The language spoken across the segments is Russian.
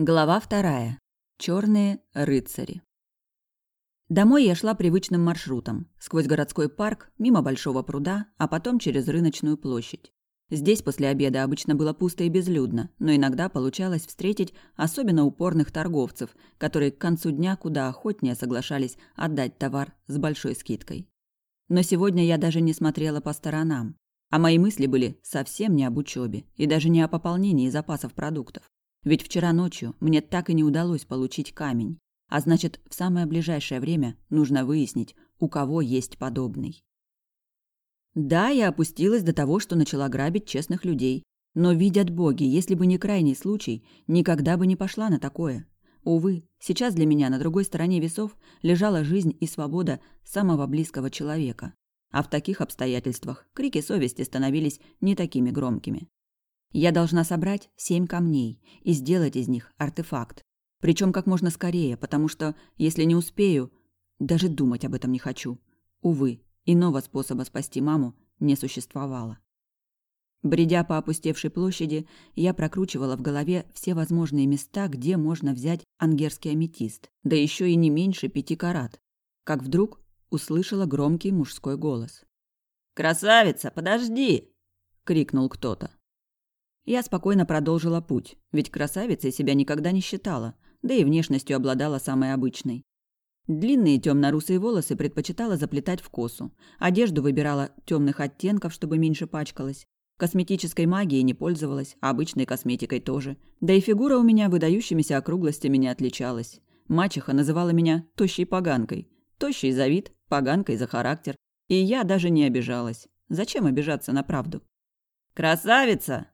Глава вторая. Черные рыцари. Домой я шла привычным маршрутом, сквозь городской парк, мимо большого пруда, а потом через рыночную площадь. Здесь после обеда обычно было пусто и безлюдно, но иногда получалось встретить особенно упорных торговцев, которые к концу дня куда охотнее соглашались отдать товар с большой скидкой. Но сегодня я даже не смотрела по сторонам, а мои мысли были совсем не об учебе и даже не о пополнении запасов продуктов. Ведь вчера ночью мне так и не удалось получить камень, а значит, в самое ближайшее время нужно выяснить, у кого есть подобный. Да, я опустилась до того, что начала грабить честных людей. Но, видят боги, если бы не крайний случай, никогда бы не пошла на такое. Увы, сейчас для меня на другой стороне весов лежала жизнь и свобода самого близкого человека. А в таких обстоятельствах крики совести становились не такими громкими. Я должна собрать семь камней и сделать из них артефакт. Причем как можно скорее, потому что, если не успею, даже думать об этом не хочу. Увы, Иного способа спасти маму не существовало. Бредя по опустевшей площади, я прокручивала в голове все возможные места, где можно взять ангерский аметист, да еще и не меньше пяти карат. Как вдруг услышала громкий мужской голос. «Красавица, подожди!» — крикнул кто-то. Я спокойно продолжила путь, ведь красавицей себя никогда не считала, да и внешностью обладала самой обычной. Длинные темно-русые волосы предпочитала заплетать в косу. Одежду выбирала темных оттенков, чтобы меньше пачкалась. Косметической магией не пользовалась, а обычной косметикой тоже. Да и фигура у меня выдающимися округлостями не отличалась. Мачеха называла меня тощей поганкой. Тощий за вид, поганкой за характер. И я даже не обижалась. Зачем обижаться на правду? «Красавица!»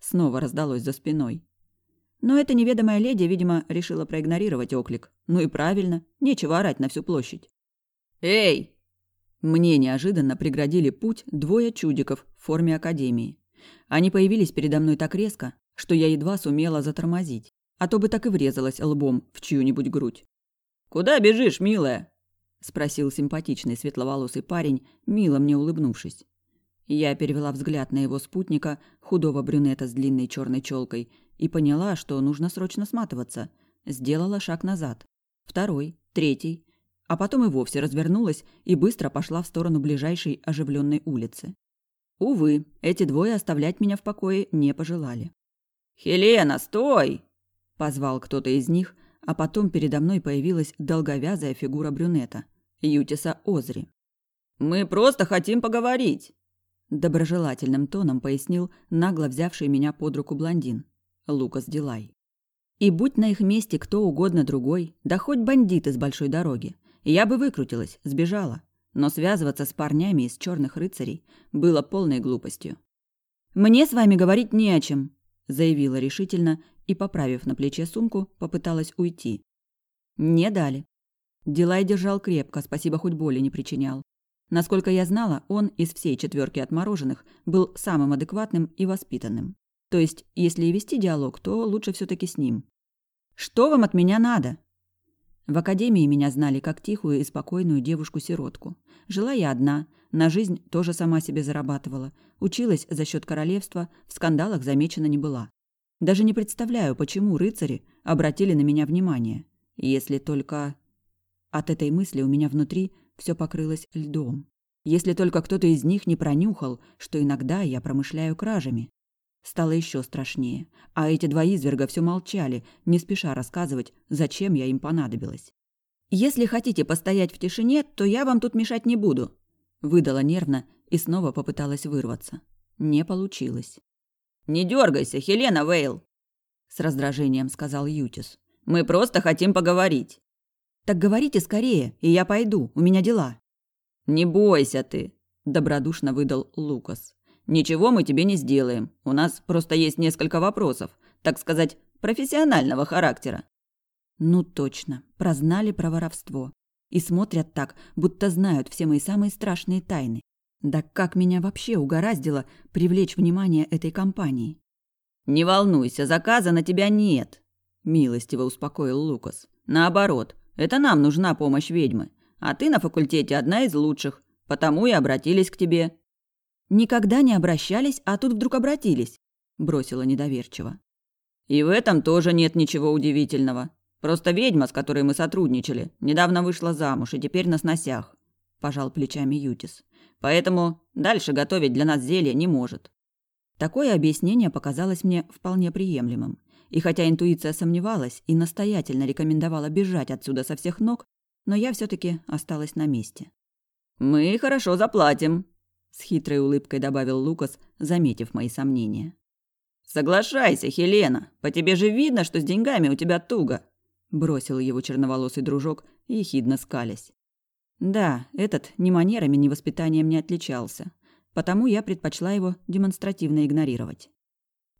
Снова раздалось за спиной. Но эта неведомая леди, видимо, решила проигнорировать оклик. Ну и правильно, нечего орать на всю площадь. «Эй!» Мне неожиданно преградили путь двое чудиков в форме академии. Они появились передо мной так резко, что я едва сумела затормозить, а то бы так и врезалась лбом в чью-нибудь грудь. «Куда бежишь, милая?» – спросил симпатичный светловолосый парень, мило мне улыбнувшись. Я перевела взгляд на его спутника, худого брюнета с длинной черной челкой, и поняла, что нужно срочно сматываться. Сделала шаг назад. Второй, третий. А потом и вовсе развернулась и быстро пошла в сторону ближайшей оживленной улицы. Увы, эти двое оставлять меня в покое не пожелали. «Хелена, стой!» – позвал кто-то из них, а потом передо мной появилась долговязая фигура брюнета – Ютиса Озри. «Мы просто хотим поговорить!» Доброжелательным тоном пояснил нагло взявший меня под руку блондин. Лукас Дилай. И будь на их месте кто угодно другой, да хоть бандит из большой дороги, я бы выкрутилась, сбежала. Но связываться с парнями из черных рыцарей было полной глупостью. «Мне с вами говорить не о чем», – заявила решительно и, поправив на плече сумку, попыталась уйти. Не дали. Дилай держал крепко, спасибо, хоть боли не причинял. Насколько я знала, он из всей четверки отмороженных был самым адекватным и воспитанным. То есть, если и вести диалог, то лучше все таки с ним. «Что вам от меня надо?» В академии меня знали как тихую и спокойную девушку-сиротку. Жила я одна, на жизнь тоже сама себе зарабатывала, училась за счет королевства, в скандалах замечена не была. Даже не представляю, почему рыцари обратили на меня внимание. Если только... От этой мысли у меня внутри все покрылось льдом. Если только кто-то из них не пронюхал, что иногда я промышляю кражами. Стало еще страшнее, а эти два изверга все молчали, не спеша рассказывать, зачем я им понадобилась. «Если хотите постоять в тишине, то я вам тут мешать не буду», – выдала нервно и снова попыталась вырваться. Не получилось. «Не дергайся, Хелена Вейл!» – с раздражением сказал Ютис. «Мы просто хотим поговорить». «Так говорите скорее, и я пойду, у меня дела». «Не бойся ты», – добродушно выдал Лукас. Ничего мы тебе не сделаем. У нас просто есть несколько вопросов, так сказать, профессионального характера. Ну точно, прознали про воровство. И смотрят так, будто знают все мои самые страшные тайны. Да как меня вообще угораздило привлечь внимание этой компании? Не волнуйся, заказа на тебя нет, милостиво успокоил Лукас. Наоборот, это нам нужна помощь ведьмы, а ты на факультете одна из лучших, потому и обратились к тебе. Никогда не обращались, а тут вдруг обратились, бросила недоверчиво. И в этом тоже нет ничего удивительного. Просто ведьма, с которой мы сотрудничали, недавно вышла замуж и теперь на сносях. Пожал плечами Ютис. Поэтому дальше готовить для нас зелье не может. Такое объяснение показалось мне вполне приемлемым. И хотя интуиция сомневалась и настоятельно рекомендовала бежать отсюда со всех ног, но я все таки осталась на месте. «Мы хорошо заплатим», — с хитрой улыбкой добавил Лукас, заметив мои сомнения. «Соглашайся, Хелена, по тебе же видно, что с деньгами у тебя туго», — бросил его черноволосый дружок, ехидно скалясь. Да, этот ни манерами, ни воспитанием не отличался, потому я предпочла его демонстративно игнорировать.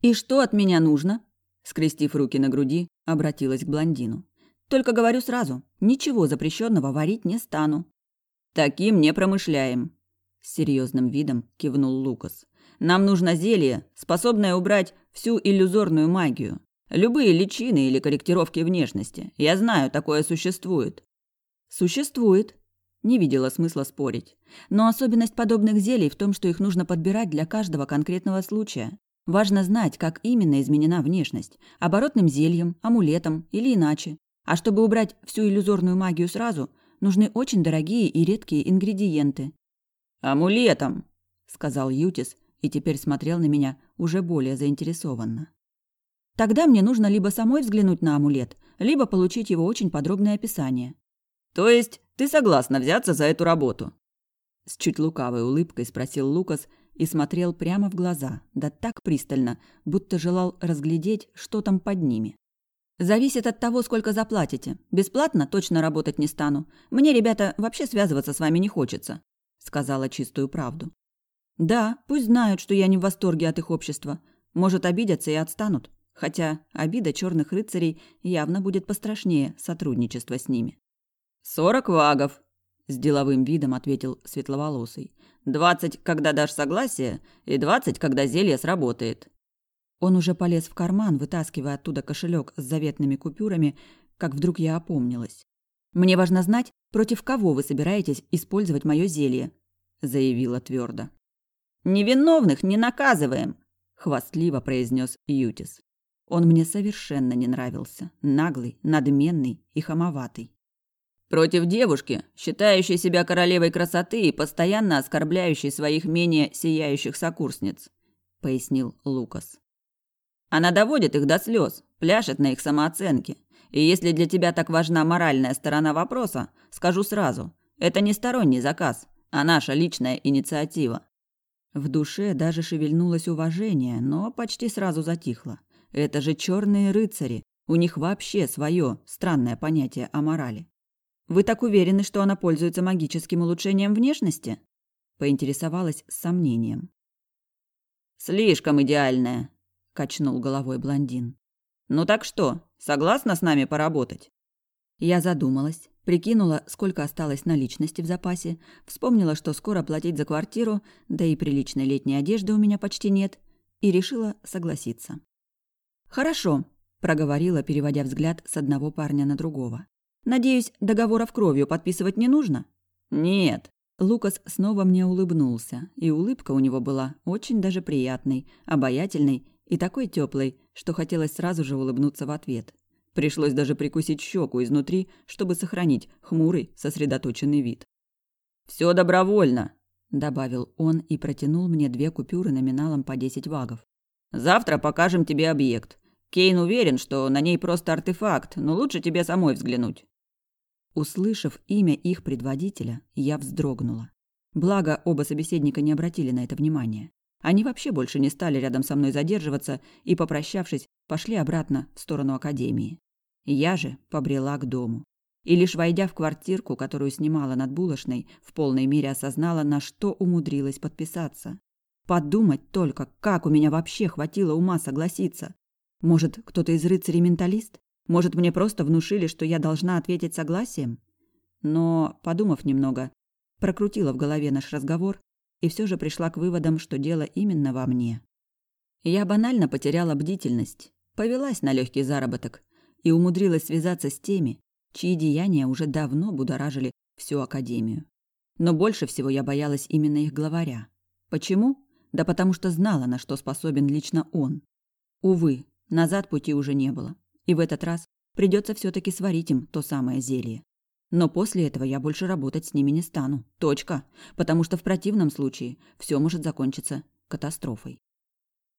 «И что от меня нужно?» Скрестив руки на груди, обратилась к блондину. «Только говорю сразу, ничего запрещенного варить не стану». «Таким не промышляем», — с серьезным видом кивнул Лукас. «Нам нужно зелье, способное убрать всю иллюзорную магию. Любые личины или корректировки внешности. Я знаю, такое существует». «Существует», не видела смысла спорить. Но особенность подобных зелий в том, что их нужно подбирать для каждого конкретного случая. Важно знать, как именно изменена внешность. Оборотным зельем, амулетом или иначе. А чтобы убрать всю иллюзорную магию сразу, нужны очень дорогие и редкие ингредиенты. «Амулетом!» – сказал Ютис и теперь смотрел на меня уже более заинтересованно. Тогда мне нужно либо самой взглянуть на амулет, либо получить его очень подробное описание. То есть ты согласна взяться за эту работу? С чуть лукавой улыбкой спросил Лукас и смотрел прямо в глаза, да так пристально, будто желал разглядеть, что там под ними. Зависит от того, сколько заплатите. Бесплатно точно работать не стану. Мне, ребята, вообще связываться с вами не хочется, сказала чистую правду. Да, пусть знают, что я не в восторге от их общества. Может, обидятся и отстанут. Хотя обида черных рыцарей явно будет пострашнее сотрудничества с ними. «Сорок вагов», – с деловым видом ответил светловолосый. «Двадцать, когда дашь согласие, и двадцать, когда зелье сработает». Он уже полез в карман, вытаскивая оттуда кошелек с заветными купюрами, как вдруг я опомнилась. «Мне важно знать, против кого вы собираетесь использовать мое зелье», – заявила твердо. «Невиновных не наказываем», – хвастливо произнес Ютис. Он мне совершенно не нравился. Наглый, надменный и хамоватый. Против девушки, считающей себя королевой красоты и постоянно оскорбляющей своих менее сияющих сокурсниц, пояснил Лукас. Она доводит их до слез, пляшет на их самооценке. И если для тебя так важна моральная сторона вопроса, скажу сразу, это не сторонний заказ, а наша личная инициатива. В душе даже шевельнулось уважение, но почти сразу затихло. Это же черные рыцари, у них вообще свое странное понятие о морали. Вы так уверены, что она пользуется магическим улучшением внешности? Поинтересовалась с сомнением. Слишком идеальная, качнул головой блондин. Ну так что, согласна с нами поработать? Я задумалась, прикинула, сколько осталось наличности в запасе, вспомнила, что скоро платить за квартиру, да и приличной летней одежды у меня почти нет, и решила согласиться. «Хорошо», – проговорила, переводя взгляд с одного парня на другого. Надеюсь, договоров кровью подписывать не нужно? Нет. Лукас снова мне улыбнулся, и улыбка у него была очень даже приятной, обаятельной и такой теплой, что хотелось сразу же улыбнуться в ответ. Пришлось даже прикусить щеку изнутри, чтобы сохранить хмурый, сосредоточенный вид. Все добровольно», – добавил он и протянул мне две купюры номиналом по десять вагов. «Завтра покажем тебе объект. Кейн уверен, что на ней просто артефакт, но лучше тебе самой взглянуть». Услышав имя их предводителя, я вздрогнула. Благо, оба собеседника не обратили на это внимания. Они вообще больше не стали рядом со мной задерживаться и, попрощавшись, пошли обратно в сторону академии. Я же побрела к дому. И лишь войдя в квартирку, которую снимала над булочной, в полной мере осознала, на что умудрилась подписаться. Подумать только, как у меня вообще хватило ума согласиться. Может, кто-то из рыцарей менталист? Может, мне просто внушили, что я должна ответить согласием? Но, подумав немного, прокрутила в голове наш разговор и все же пришла к выводам, что дело именно во мне. Я банально потеряла бдительность, повелась на легкий заработок и умудрилась связаться с теми, чьи деяния уже давно будоражили всю Академию. Но больше всего я боялась именно их главаря. Почему? Да потому что знала, на что способен лично он. Увы, Назад пути уже не было. И в этот раз придется все таки сварить им то самое зелье. Но после этого я больше работать с ними не стану. Точка. Потому что в противном случае все может закончиться катастрофой.